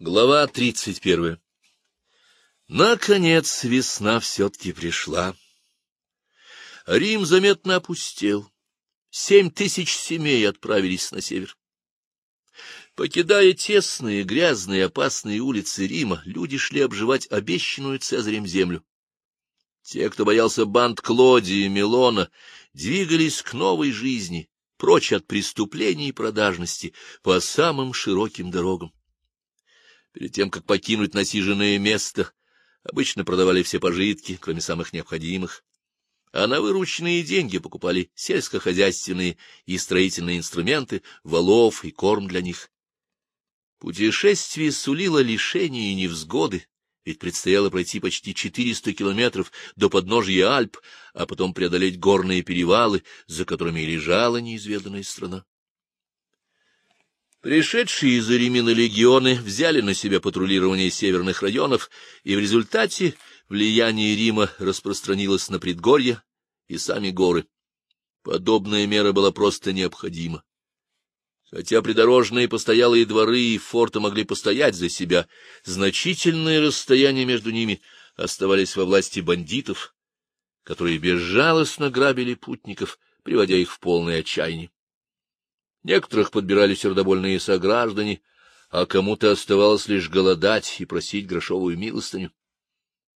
Глава тридцать первая Наконец весна все-таки пришла. Рим заметно опустел. Семь тысяч семей отправились на север. Покидая тесные, грязные, опасные улицы Рима, люди шли обживать обещанную Цезарем землю. Те, кто боялся банд Клодии и Милона, двигались к новой жизни, прочь от преступлений и продажности, по самым широким дорогам. Перед тем, как покинуть насиженное место, обычно продавали все пожитки, кроме самых необходимых, а на вырученные деньги покупали сельскохозяйственные и строительные инструменты, валов и корм для них. Путешествие сулило лишения и невзгоды, ведь предстояло пройти почти 400 километров до подножья Альп, а потом преодолеть горные перевалы, за которыми лежала неизведанная страна. Пришедшие из Римина легионы взяли на себя патрулирование северных районов, и в результате влияние Рима распространилось на предгорья и сами горы. Подобная мера была просто необходима. Хотя придорожные постоялые дворы и форты могли постоять за себя, значительные расстояния между ними оставались во власти бандитов, которые безжалостно грабили путников, приводя их в полное отчаяние. Некоторых подбирали сердобольные сограждане, а кому-то оставалось лишь голодать и просить грошовую милостыню.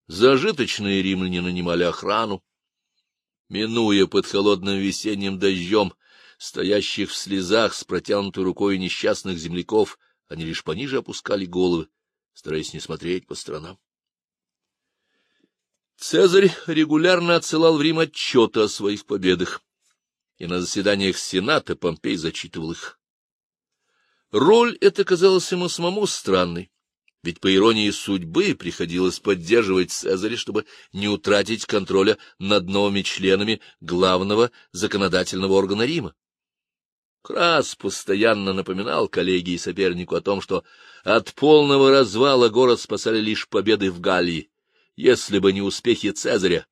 Зажиточные римляне нанимали охрану. Минуя под холодным весенним дождем, стоящих в слезах с протянутой рукой несчастных земляков, они лишь пониже опускали головы, стараясь не смотреть по сторонам. Цезарь регулярно отсылал в Рим отчеты о своих победах и на заседаниях Сената Помпей зачитывал их. Роль эта казалась ему самому странной, ведь, по иронии судьбы, приходилось поддерживать Цезаря, чтобы не утратить контроля над новыми членами главного законодательного органа Рима. Крас постоянно напоминал коллеге и сопернику о том, что от полного развала город спасали лишь победы в Галлии. Если бы не успехи Цезаря,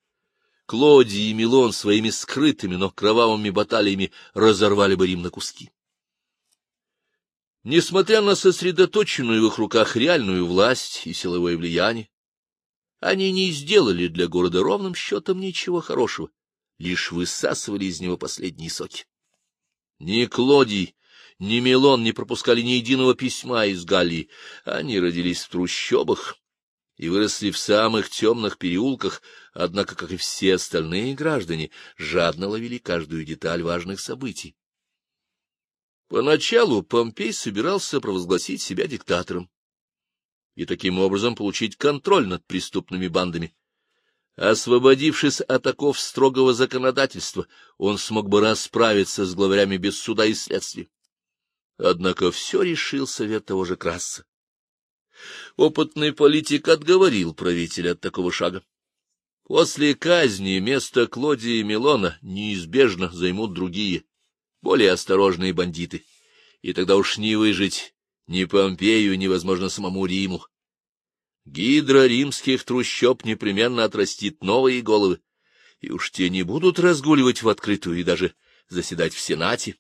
Клодий и Милон своими скрытыми, но кровавыми баталиями разорвали бы Рим на куски. Несмотря на сосредоточенную в их руках реальную власть и силовое влияние, они не сделали для города ровным счетом ничего хорошего, лишь высасывали из него последние соки. Ни Клодий, ни Милон не пропускали ни единого письма из Галлии, они родились в трущобах, и выросли в самых темных переулках, однако, как и все остальные граждане, жадно ловили каждую деталь важных событий. Поначалу Помпей собирался провозгласить себя диктатором и таким образом получить контроль над преступными бандами. Освободившись от оков строгого законодательства, он смог бы расправиться с главарями без суда и следствия. Однако все решил совет того же Краса. Опытный политик отговорил правителя от такого шага. После казни место Клодии и Милона неизбежно займут другие, более осторожные бандиты, и тогда уж не выжить ни Помпею, ни, возможно, самому Риму. Гидра римских трущоб непременно отрастит новые головы, и уж те не будут разгуливать в открытую и даже заседать в Сенате.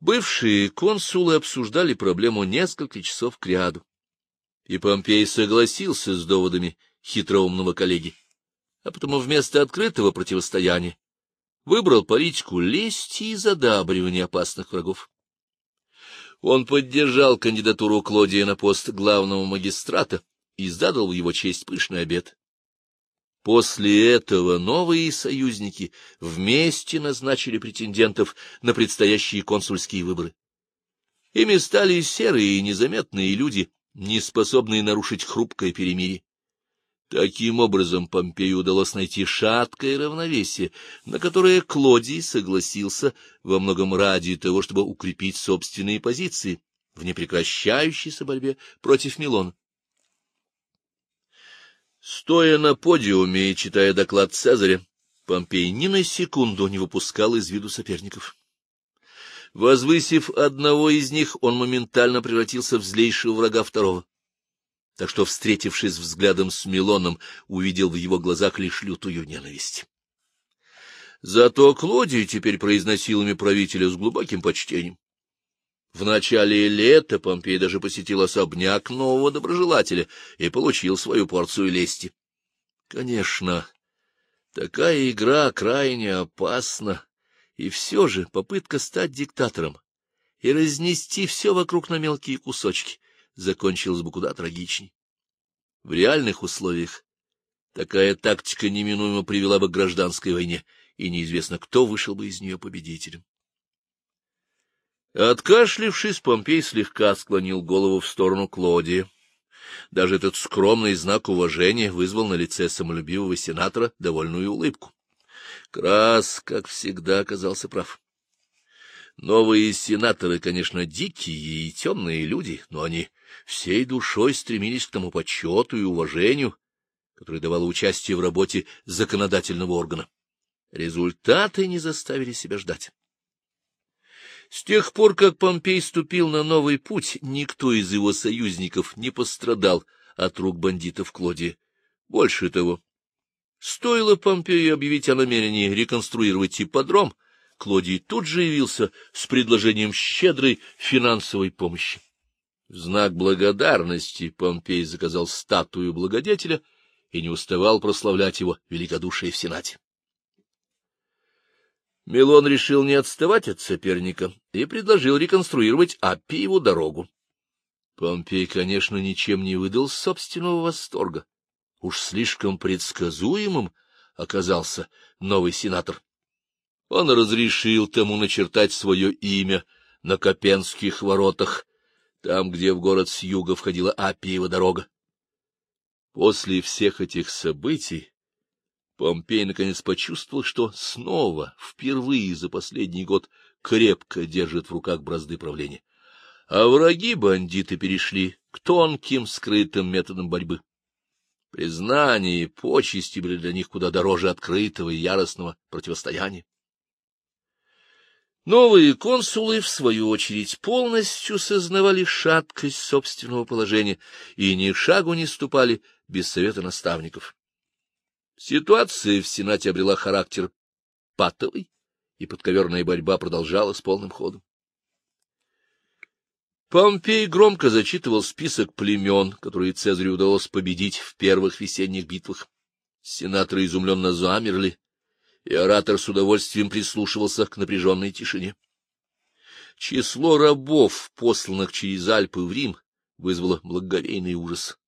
Бывшие консулы обсуждали проблему несколько часов кряду, и Помпей согласился с доводами хитроумного коллеги, а потому вместо открытого противостояния выбрал политику лести и задабривания опасных врагов. Он поддержал кандидатуру Клодия на пост главного магистрата и задал в его честь пышный обед. После этого новые союзники вместе назначили претендентов на предстоящие консульские выборы. Ими стали серые и незаметные люди, не способные нарушить хрупкое перемирие. Таким образом, Помпею удалось найти шаткое равновесие, на которое Клодий согласился во многом ради того, чтобы укрепить собственные позиции в непрекращающейся борьбе против Милона. Стоя на подиуме и читая доклад Цезаря, Помпей ни на секунду не выпускал из виду соперников. Возвысив одного из них, он моментально превратился в злейшего врага второго. Так что, встретившись взглядом с Милоном, увидел в его глазах лишь лютую ненависть. Зато Клодий теперь произносил ими правителя с глубоким почтением. В начале лета Помпей даже посетил особняк нового доброжелателя и получил свою порцию лести. Конечно, такая игра крайне опасна, и все же попытка стать диктатором и разнести все вокруг на мелкие кусочки закончилась бы куда трагичней. В реальных условиях такая тактика неминуемо привела бы к гражданской войне, и неизвестно, кто вышел бы из нее победителем. Откашлившись, Помпей слегка склонил голову в сторону Клодия. Даже этот скромный знак уважения вызвал на лице самолюбивого сенатора довольную улыбку. Крас, как всегда, оказался прав. Новые сенаторы, конечно, дикие и темные люди, но они всей душой стремились к тому почету и уважению, которое давало участие в работе законодательного органа. Результаты не заставили себя ждать. С тех пор, как Помпей ступил на новый путь, никто из его союзников не пострадал от рук бандитов Клодия. Больше того, стоило Помпею объявить о намерении реконструировать ипподром, Клодий тут же явился с предложением щедрой финансовой помощи. В знак благодарности Помпей заказал статую благодетеля и не уставал прославлять его великодушие в Сенате. Милон решил не отставать от соперника и предложил реконструировать Апиеву дорогу. Помпей, конечно, ничем не выдал собственного восторга. Уж слишком предсказуемым оказался новый сенатор. Он разрешил тому начертать свое имя на Копенских воротах, там, где в город с юга входила Апиева дорога. После всех этих событий Помпей наконец почувствовал, что снова, впервые за последний год, крепко держит в руках бразды правления. А враги-бандиты перешли к тонким, скрытым методам борьбы. Признание и почести были для них куда дороже открытого и яростного противостояния. Новые консулы, в свою очередь, полностью сознавали шаткость собственного положения и ни шагу не ступали без совета наставников. Ситуация в Сенате обрела характер патовый, и подковерная борьба продолжалась полным ходом. Помпей громко зачитывал список племен, которые Цезарю удалось победить в первых весенних битвах. Сенаторы изумленно замерли, и оратор с удовольствием прислушивался к напряженной тишине. Число рабов, посланных через Альпы в Рим, вызвало благоговейный ужас.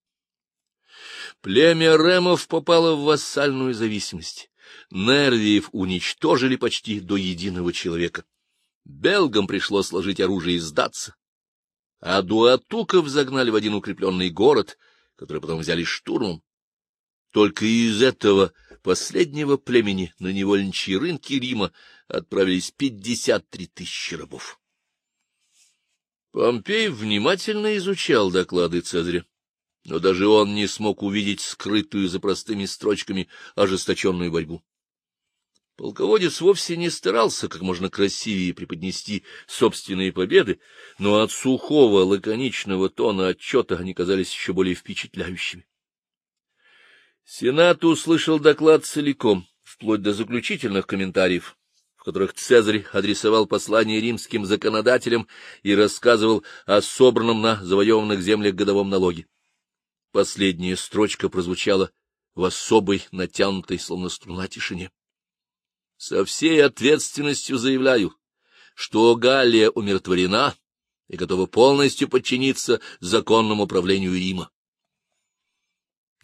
Племя Ремов попало в вассальную зависимость. Нервиев уничтожили почти до единого человека. Белгам пришлось сложить оружие и сдаться. А дуатуков загнали в один укрепленный город, который потом взяли штурмом. Только из этого последнего племени на невольничьи рынки Рима отправились пятьдесят три тысячи рабов. Помпей внимательно изучал доклады Цезаря но даже он не смог увидеть скрытую за простыми строчками ожесточенную борьбу. Полководец вовсе не старался как можно красивее преподнести собственные победы, но от сухого, лаконичного тона отчета они казались еще более впечатляющими. Сенат услышал доклад целиком, вплоть до заключительных комментариев, в которых Цезарь адресовал послание римским законодателям и рассказывал о собранном на завоеванных землях годовом налоге. Последняя строчка прозвучала в особой, натянутой, словно струна, тишине. Со всей ответственностью заявляю, что Галлия умиротворена и готова полностью подчиниться законному правлению Рима.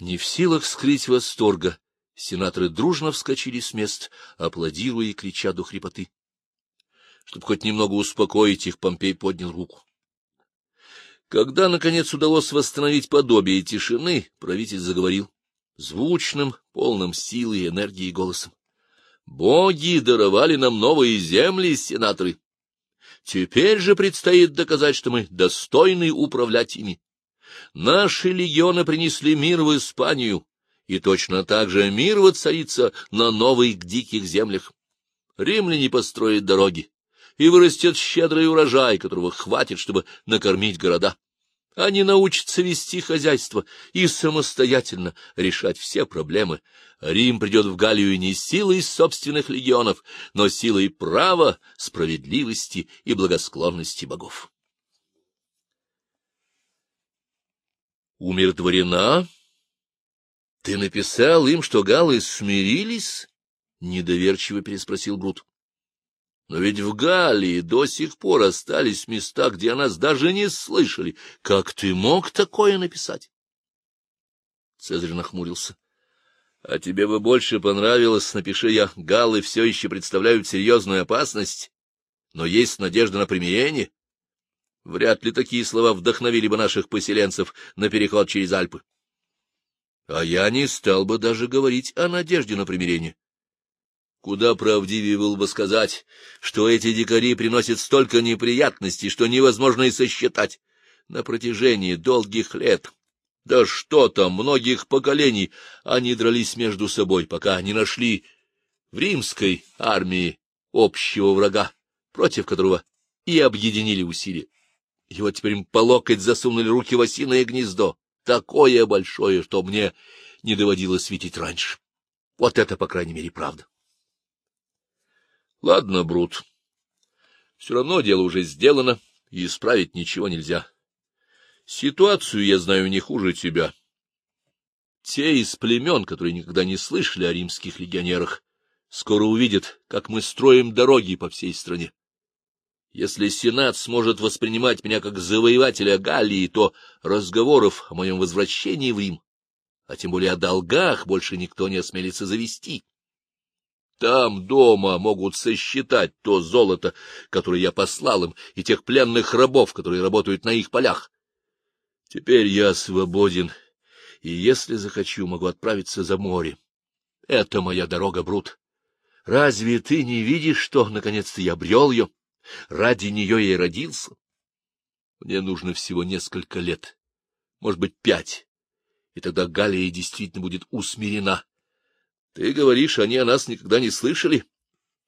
Не в силах скрыть восторга, сенаторы дружно вскочили с мест, аплодируя и крича до хрипоты. Чтобы хоть немного успокоить их, Помпей поднял руку. Когда, наконец, удалось восстановить подобие тишины, правитель заговорил звучным, полным силы и энергии голосом. «Боги даровали нам новые земли, сенаторы. Теперь же предстоит доказать, что мы достойны управлять ими. Наши легионы принесли мир в Испанию, и точно так же мир воцарится на новых диких землях. Римляне построят дороги, и вырастет щедрый урожай, которого хватит, чтобы накормить города. Они научатся вести хозяйство и самостоятельно решать все проблемы. Рим придет в Галлию не силой собственных легионов, но силой права, справедливости и благосклонности богов. Умиротворена? Ты написал им, что галлы смирились? — недоверчиво переспросил Брут. — Но ведь в Галлии до сих пор остались места, где о нас даже не слышали. Как ты мог такое написать? Цезарь нахмурился. — А тебе бы больше понравилось, напиши я, галлы все еще представляют серьезную опасность, но есть надежда на примирение? Вряд ли такие слова вдохновили бы наших поселенцев на переход через Альпы. А я не стал бы даже говорить о надежде на примирение. Куда правдивее было бы сказать, что эти дикари приносят столько неприятностей, что невозможно и сосчитать. На протяжении долгих лет, да что там, многих поколений, они дрались между собой, пока не нашли в римской армии общего врага, против которого и объединили усилия. Вот теперь им по локоть засунули руки в осиное гнездо, такое большое, что мне не доводилось видеть раньше. Вот это, по крайней мере, правда. Ладно, Брут. Все равно дело уже сделано, и исправить ничего нельзя. Ситуацию я знаю не хуже тебя. Те из племен, которые никогда не слышали о римских легионерах, скоро увидят, как мы строим дороги по всей стране. Если Сенат сможет воспринимать меня как завоевателя Галлии, то разговоров о моем возвращении в Рим, а тем более о долгах, больше никто не осмелится завести. Там дома могут сосчитать то золото, которое я послал им, и тех пленных рабов, которые работают на их полях. Теперь я свободен, и если захочу, могу отправиться за море. Это моя дорога, Брут. Разве ты не видишь, что, наконец-то, я обрел ее? Ради нее я и родился. Мне нужно всего несколько лет, может быть, пять, и тогда Галия действительно будет усмирена. Ты говоришь, они о нас никогда не слышали?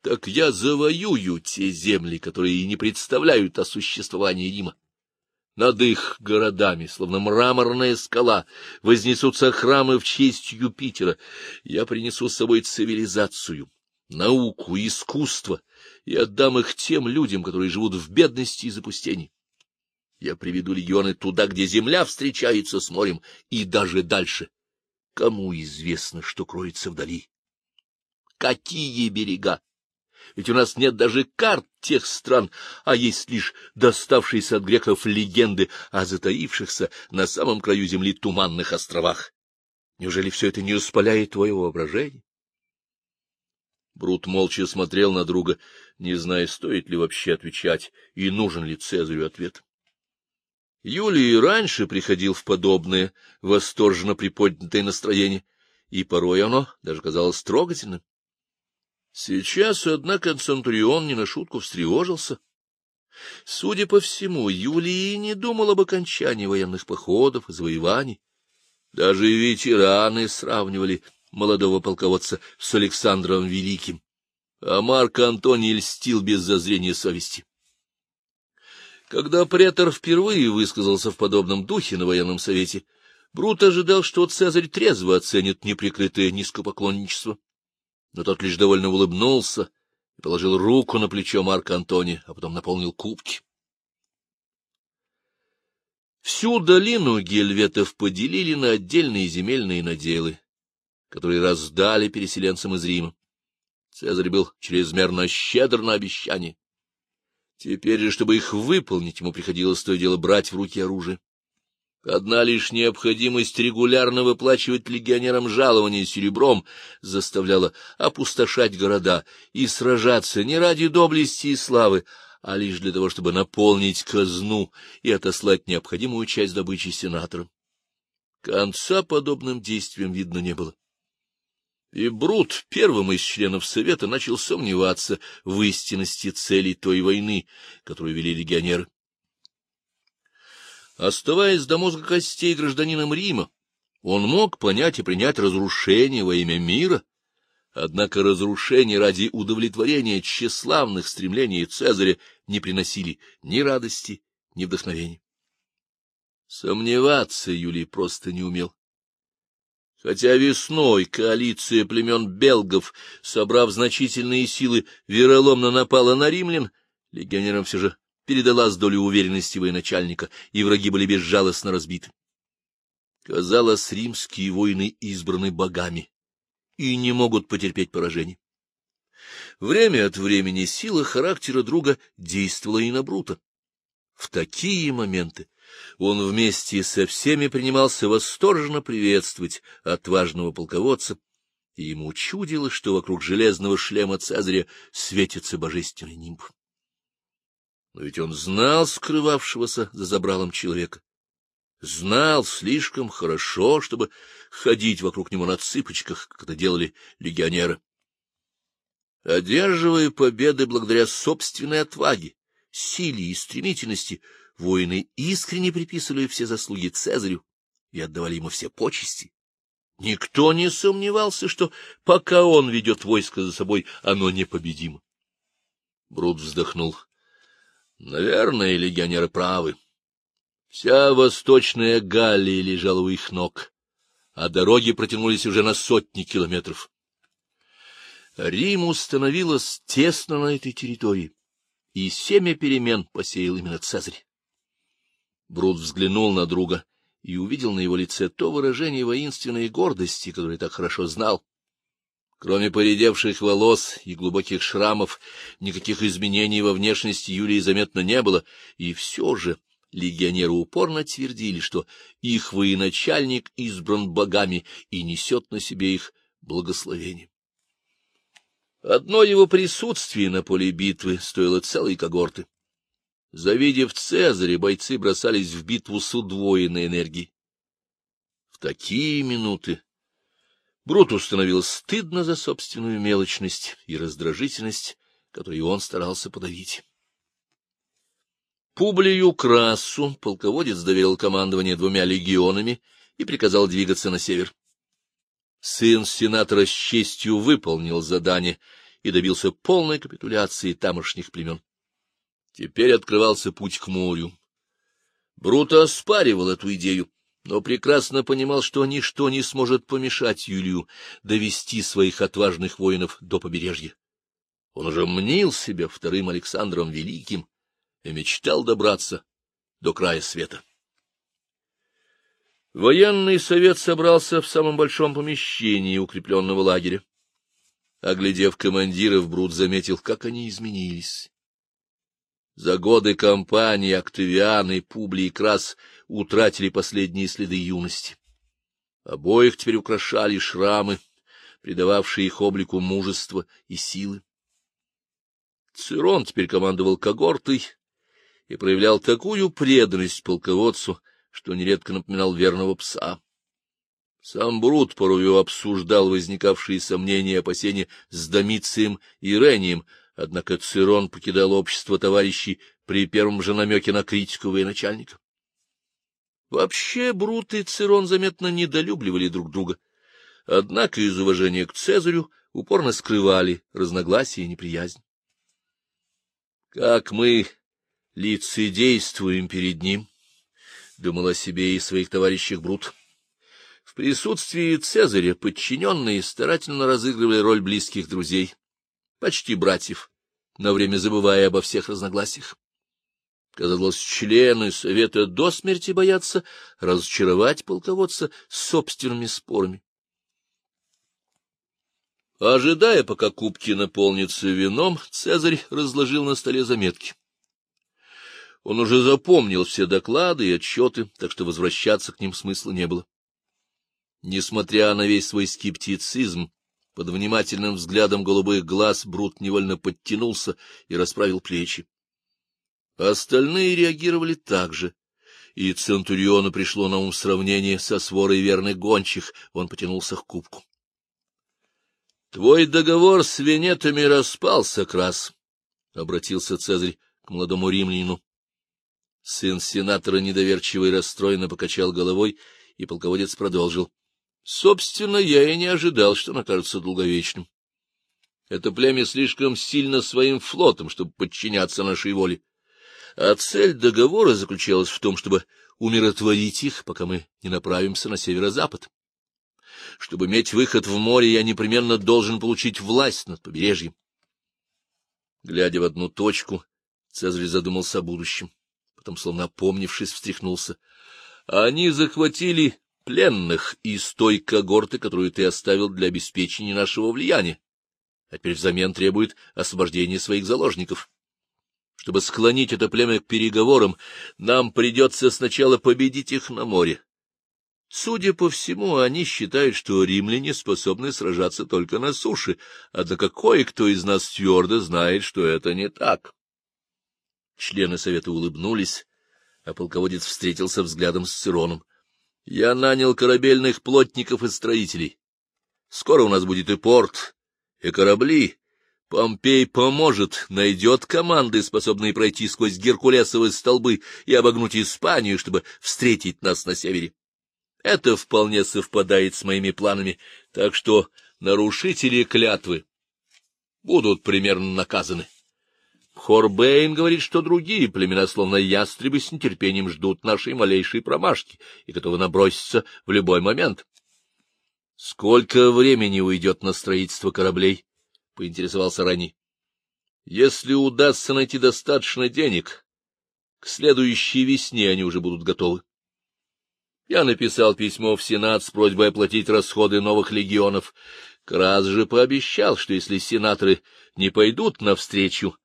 Так я завоюю те земли, которые и не представляют о существовании Рима. Над их городами, словно мраморная скала, вознесутся храмы в честь Юпитера. Я принесу с собой цивилизацию, науку, искусство и отдам их тем людям, которые живут в бедности и запустении. Я приведу легионы туда, где земля встречается с морем, и даже дальше — Кому известно, что кроется вдали? Какие берега? Ведь у нас нет даже карт тех стран, а есть лишь доставшиеся от греков легенды о затаившихся на самом краю земли туманных островах. Неужели все это не распаляет твое воображение? Брут молча смотрел на друга, не зная, стоит ли вообще отвечать и нужен ли Цезарю ответ. Юлий раньше приходил в подобное восторженно приподнятое настроение, и порой оно даже казалось трогательным. Сейчас, однако, Центурион не на шутку встревожился. Судя по всему, Юлий не думал об окончании военных походов и завоеваний. Даже ветераны сравнивали молодого полководца с Александром Великим, а Марк Антоний льстил без зазрения совести. Когда претор впервые высказался в подобном духе на военном совете, Брут ожидал, что Цезарь трезво оценит неприкрытое низкопоклонничество. Но тот лишь довольно улыбнулся и положил руку на плечо Марка Антония, а потом наполнил кубки. Всю долину гельветов поделили на отдельные земельные наделы, которые раздали переселенцам из Рима. Цезарь был чрезмерно щедр на обещания. Теперь же, чтобы их выполнить, ему приходилось то и дело брать в руки оружие. Одна лишь необходимость регулярно выплачивать легионерам жалования серебром заставляла опустошать города и сражаться не ради доблести и славы, а лишь для того, чтобы наполнить казну и отослать необходимую часть добычи сенаторам. Конца подобным действиям видно не было. И Брут, первым из членов Совета, начал сомневаться в истинности целей той войны, которую вели легионеры. Оставаясь до мозга костей гражданином Рима, он мог понять и принять разрушение во имя мира, однако разрушение ради удовлетворения тщеславных стремлений Цезаря не приносили ни радости, ни вдохновения. Сомневаться Юлий просто не умел. Хотя весной коалиция племен белгов, собрав значительные силы, вероломно напала на римлян, легионерам все же передала с долей уверенности военачальника, и враги были безжалостно разбиты. Казалось, римские воины избраны богами и не могут потерпеть поражение. Время от времени сила характера друга действовала и на Брута. В такие моменты он вместе со всеми принимался восторженно приветствовать отважного полководца, и ему чудилось, что вокруг железного шлема Цезаря светится божественный нимб. Но ведь он знал скрывавшегося за забралом человека, знал слишком хорошо, чтобы ходить вокруг него на цыпочках, как это делали легионеры. Одерживая победы благодаря собственной отваге, силе и стремительности, воины искренне приписывали все заслуги Цезарю и отдавали ему все почести. Никто не сомневался, что пока он ведет войско за собой, оно непобедимо. Брут вздохнул. Наверное, легионеры правы. Вся восточная Галлия лежала у их ног, а дороги протянулись уже на сотни километров. Риму становилось тесно на этой территории, и семя перемен посеял именно Цезарь. Брут взглянул на друга и увидел на его лице то выражение воинственной гордости, которое так хорошо знал. Кроме поредевших волос и глубоких шрамов, никаких изменений во внешности Юлии заметно не было, и все же легионеры упорно твердили, что их военачальник избран богами и несет на себе их благословение. Одно его присутствие на поле битвы стоило целой когорты. Завидев Цезаря, бойцы бросались в битву с удвоенной энергией. В такие минуты Бруту становилось стыдно за собственную мелочность и раздражительность, которую он старался подавить. Публию Красу полководец доверил командование двумя легионами и приказал двигаться на север. Сын сенатора с честью выполнил задание и добился полной капитуляции тамошних племен. Теперь открывался путь к морю. Бруто оспаривал эту идею, но прекрасно понимал, что ничто не сможет помешать Юлию довести своих отважных воинов до побережья. Он уже мнил себя вторым Александром Великим и мечтал добраться до края света. Военный совет собрался в самом большом помещении укрепленного лагеря. Оглядев командиров, Брут заметил, как они изменились. За годы кампании Октавиан и Публий Крас утратили последние следы юности. Обоих теперь украшали шрамы, придававшие их облику мужества и силы. Цирон теперь командовал когортой и проявлял такую преданность полководцу, что нередко напоминал верного пса. Сам Брут порою обсуждал возникавшие сомнения и опасения с Домицием и Рением, однако Цирон покидал общество товарищей при первом же намеке на критику военачальника. Вообще Брут и Цирон заметно недолюбливали друг друга, однако из уважения к Цезарю упорно скрывали разногласия и неприязнь. Как мы лицедействуем перед ним, думал о себе и своих товарищах Брут. В присутствии Цезаря подчиненные старательно разыгрывали роль близких друзей, почти братьев, на время забывая обо всех разногласиях. Казалось, члены совета до смерти боятся разочаровать полководца собственными спорами. Ожидая, пока кубки наполнятся вином, Цезарь разложил на столе заметки. Он уже запомнил все доклады и отчеты, так что возвращаться к ним смысла не было. Несмотря на весь свой скептицизм, под внимательным взглядом голубых глаз Брут невольно подтянулся и расправил плечи. Остальные реагировали так же, и Центуриону пришло на ум сравнение со сворой верных гончих, он потянулся к кубку. — Твой договор с венетами распался, Крас, — обратился Цезарь к молодому римлянину. Сын сенатора недоверчиво и расстроенно покачал головой, и полководец продолжил. — Собственно, я и не ожидал, что он окажется долговечным. Это племя слишком сильно своим флотом, чтобы подчиняться нашей воле. А цель договора заключалась в том, чтобы умиротворить их, пока мы не направимся на северо-запад. Чтобы иметь выход в море, я непременно должен получить власть над побережьем. Глядя в одну точку, Цезарь задумался о будущем потом, словно опомнившись, встряхнулся. Они захватили пленных из той когорты, которую ты оставил для обеспечения нашего влияния, а теперь взамен требует освобождения своих заложников. Чтобы склонить это племя к переговорам, нам придется сначала победить их на море. Судя по всему, они считают, что римляне способны сражаться только на суше, однако кое-кто из нас твердо знает, что это не так. Члены совета улыбнулись, а полководец встретился взглядом с Цироном. — Я нанял корабельных плотников и строителей. Скоро у нас будет и порт, и корабли. Помпей поможет, найдет команды, способные пройти сквозь геркулесовые столбы и обогнуть Испанию, чтобы встретить нас на севере. Это вполне совпадает с моими планами, так что нарушители клятвы будут примерно наказаны. Хорбейн говорит, что другие племена, словно ястребы, с нетерпением ждут нашей малейшей промашки и готовы наброситься в любой момент. — Сколько времени уйдет на строительство кораблей? — поинтересовался Рани. — Если удастся найти достаточно денег, к следующей весне они уже будут готовы. Я написал письмо в Сенат с просьбой оплатить расходы новых легионов. Крас же пообещал, что если сенаторы не пойдут навстречу,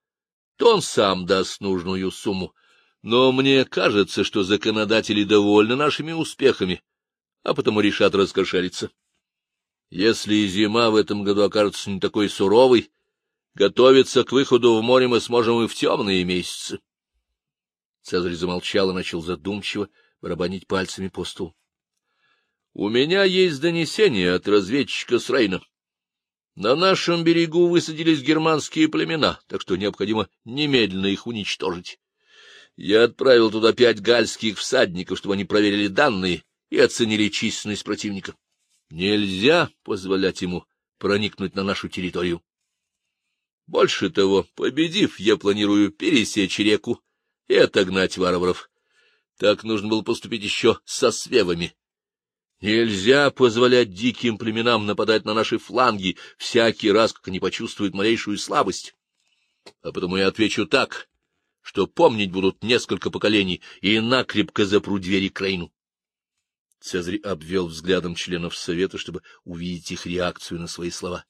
то он сам даст нужную сумму. Но мне кажется, что законодатели довольны нашими успехами, а потому решат раскошелиться. Если зима в этом году окажется не такой суровой, готовиться к выходу в море мы сможем и в темные месяцы. Цезарь замолчал и начал задумчиво барабанить пальцами по столу. — У меня есть донесение от разведчика с Рейна. На нашем берегу высадились германские племена, так что необходимо немедленно их уничтожить. Я отправил туда пять гальских всадников, чтобы они проверили данные и оценили численность противника. Нельзя позволять ему проникнуть на нашу территорию. Больше того, победив, я планирую пересечь реку и отогнать варваров. Так нужно было поступить еще со свевами. Нельзя позволять диким племенам нападать на наши фланги всякий раз, как они почувствуют малейшую слабость. А потому я отвечу так, что помнить будут несколько поколений, и накрепко запру двери к Рейну. Цезарь обвел взглядом членов Совета, чтобы увидеть их реакцию на свои слова.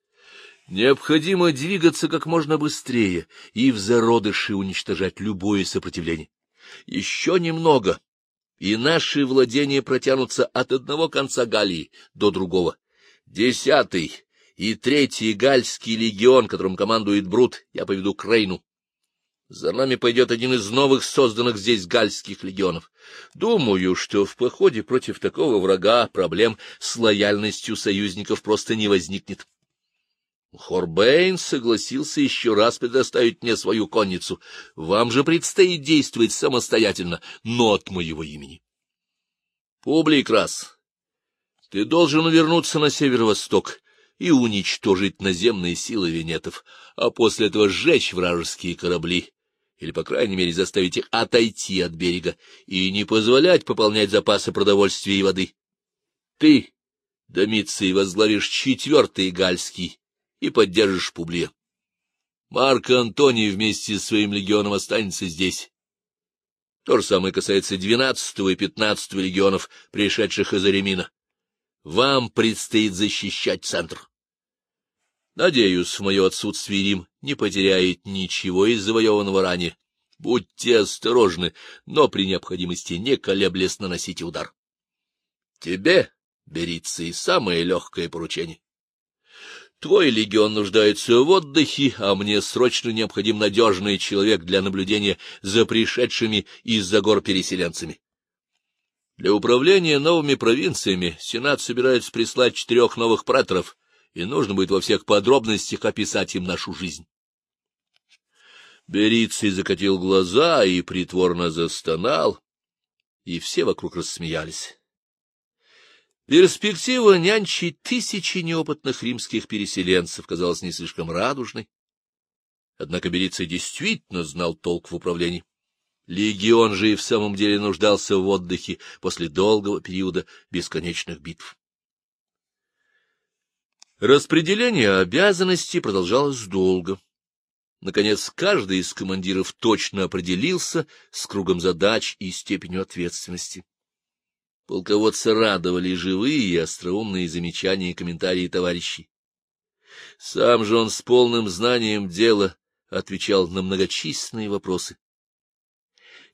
Необходимо двигаться как можно быстрее и в зародыше уничтожать любое сопротивление. Еще немного, и наши владения протянутся от одного конца Галлии до другого. Десятый и третий гальский легион, которым командует Брут, я поведу к Рейну. За нами пойдет один из новых созданных здесь гальских легионов. Думаю, что в походе против такого врага проблем с лояльностью союзников просто не возникнет. Хорбейн согласился еще раз предоставить мне свою конницу. Вам же предстоит действовать самостоятельно, но от моего имени. Публик раз. Ты должен вернуться на северо-восток и уничтожить наземные силы венетов, а после этого сжечь вражеские корабли, или, по крайней мере, заставить их отойти от берега и не позволять пополнять запасы продовольствия и воды. Ты, Домиций, возглавишь четвертый гальский и поддержишь Публия. Марк Антоний вместе с своим легионом останется здесь. То же самое касается двенадцатого и пятнадцатого легионов, пришедших из Аремина. Вам предстоит защищать центр. Надеюсь, в мое отсутствие Рим не потеряет ничего из завоеванного ранее. Будьте осторожны, но при необходимости не колеблясь наносите удар. Тебе, берится и самое легкое поручение. Твой легион нуждается в отдыхе, а мне срочно необходим надежный человек для наблюдения за пришедшими из-за гор переселенцами. Для управления новыми провинциями Сенат собирается прислать четырех новых праторов, и нужно будет во всех подробностях описать им нашу жизнь. Берицей закатил глаза и притворно застонал, и все вокруг рассмеялись. Перспектива нянчить тысячи неопытных римских переселенцев казалась не слишком радужной. Однако Берицей действительно знал толк в управлении. Легион же и в самом деле нуждался в отдыхе после долгого периода бесконечных битв. Распределение обязанностей продолжалось долго. Наконец, каждый из командиров точно определился с кругом задач и степенью ответственности. Полководца радовали живые и остроумные замечания и комментарии товарищей. Сам же он с полным знанием дела отвечал на многочисленные вопросы.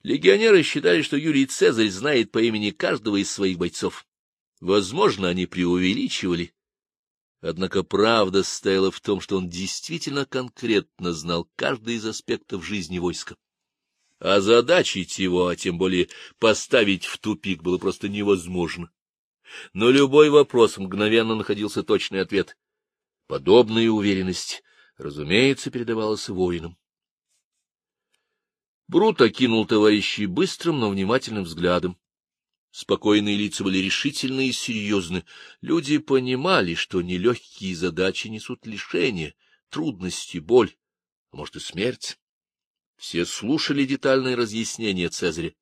Легионеры считали, что Юлий Цезарь знает по имени каждого из своих бойцов. Возможно, они преувеличивали. Однако правда стояла в том, что он действительно конкретно знал каждый из аспектов жизни войска. Озадачить его, а тем более поставить в тупик, было просто невозможно. Но любой вопрос мгновенно находился точный ответ. Подобная уверенность, разумеется, передавалась воинам. Брут окинул товарищей быстрым, но внимательным взглядом. Спокойные лица были решительны и серьезны. Люди понимали, что нелегкие задачи несут лишения, трудности, боль, а может и смерть. Все слушали детальные разъяснения Цезаря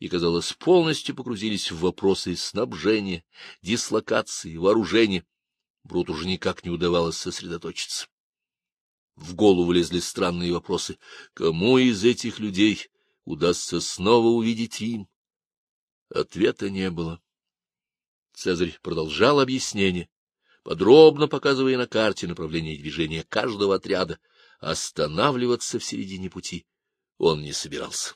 и, казалось, полностью погрузились в вопросы снабжения, дислокации, вооружения. Брут уже никак не удавалось сосредоточиться. В голову лезли странные вопросы. Кому из этих людей удастся снова увидеть Рим? Ответа не было. Цезарь продолжал объяснение, подробно показывая на карте направление движения каждого отряда. Останавливаться в середине пути он не собирался.